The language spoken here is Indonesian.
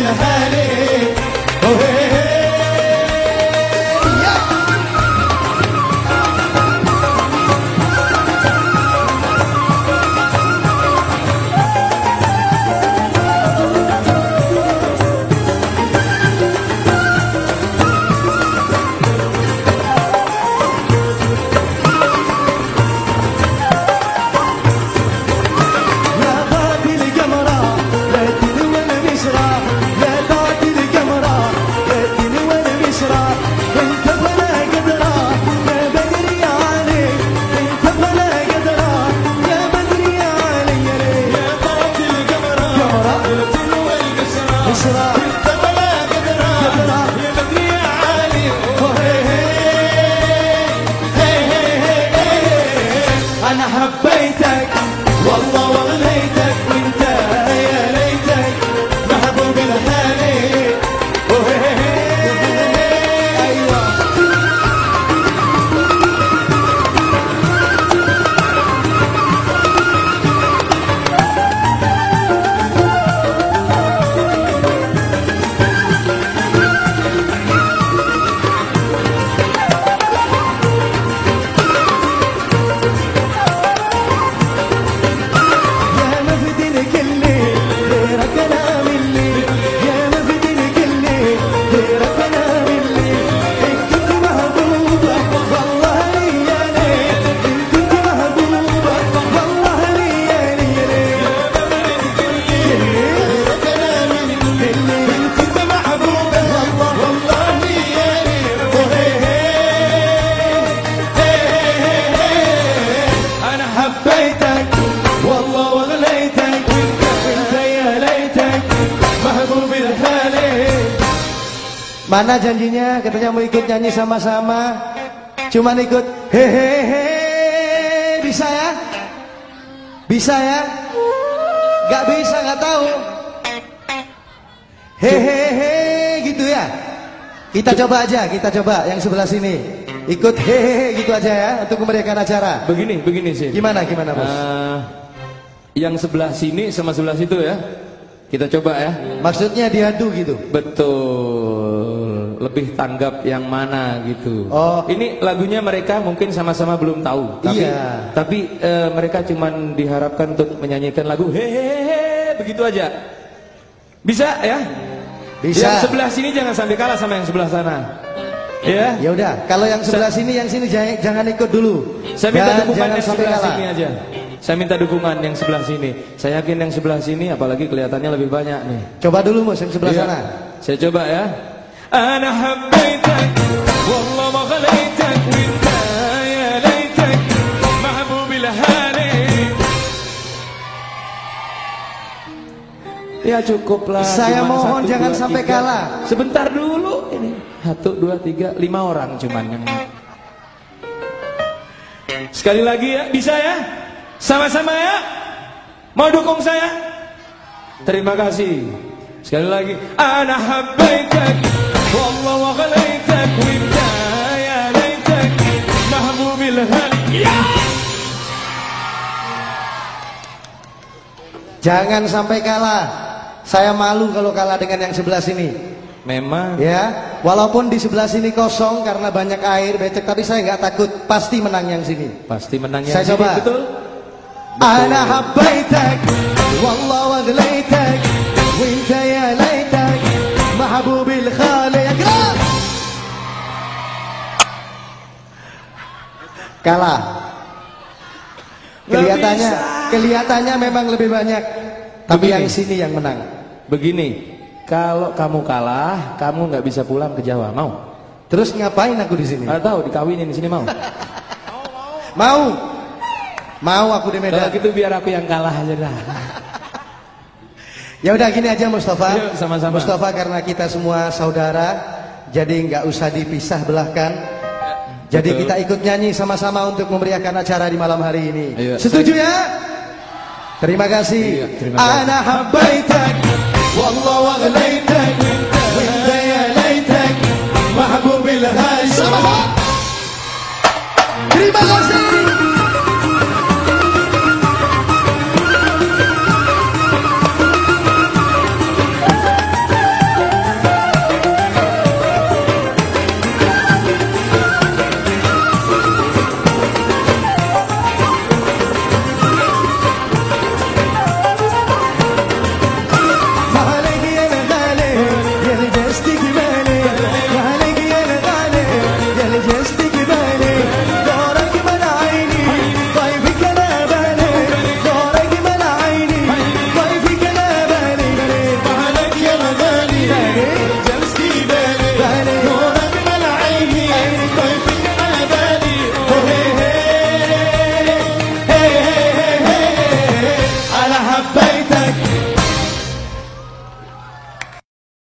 in a headache. Mana janjinya? Katanya mau ikut nyanyi sama-sama. Cuman ikut hehehe. Bisa ya? Bisa ya? Gak bisa, gak tahu. Hehehe gitu ya. Kita coba aja, kita coba yang sebelah sini. Ikut hehehe gitu aja ya untuk memeriahkan acara. Begini, begini sih. Gimana gimana, Bos? Eh, yang sebelah sini sama sebelah situ ya. Kita coba ya. Maksudnya diadu gitu. Betul. Lebih tanggap yang mana gitu. Oh. Ini lagunya mereka mungkin sama-sama belum tahu. Tapi, Iya. Tapi eh, mereka cuman diharapkan untuk menyanyikan lagu hehehe begitu aja. Bisa ya? Bisa. Yang sebelah sini jangan sampai kalah sama yang sebelah sana. Ya. Ya udah, kalau yang sebelah sini yang sini jangan, jangan ikut dulu. Saya minta Dan dukungan yang sebelah kalah. sini aja. Saya minta dukungan yang sebelah sini. Saya yakin yang sebelah sini apalagi kelihatannya lebih banyak nih. Coba dulu Mus yang sebelah Iya. sana. Saya coba ya. Ana habbaitak wallah ma ghalaitak minta ya laitak mahbubil hali. Ya cukuplah. Saya cuman mohon satu, jangan dua, sampai tiga. kalah. Sebentar dulu ini. Satu, dua, tiga, lima orang cuman yang. Sekali lagi ya, bisa ya? Sama-sama ya? Mau dukung saya? Terima kasih. Sekali lagi, ana habbaitak Jangan sampai kalah. Saya malu kalau kalah dengan yang sebelah sini. Memang Ya, walaupun di sebelah sini kosong karena banyak air becek, tapi saya nggak takut, pasti menang yang sini. pasti menang yang Saya sini, coba. betul? Ana habbaitak wallah wa ghalaitak wa anta ya laitak Kalah. Kelihatannya kelihatannya memang lebih banyak, tapi Begini. yang sini yang menang. Begini, kalau kamu kalah, kamu nggak bisa pulang ke Jawa, mau? Terus ngapain aku di sini? Nggak tahu dikawinin di sini mau? Mau? Mau aku di Kalau Medan. gitu biar aku yang kalah aja dah. Ya udah gini aja Mustafa. Yuk, sama-sama. Mustafa karena kita semua saudara, jadi nggak usah dipisah belahkan. Jadi Betul. kita ikut nyanyi sama-sama untuk memeriahkan acara di malam hari ini. Iya. Setuju ya? Terima kasih. Iya, terima kasih. Ana habbaitak wallah wa ghalaitak wa anta ya laitak mahbubil. Terima kasih.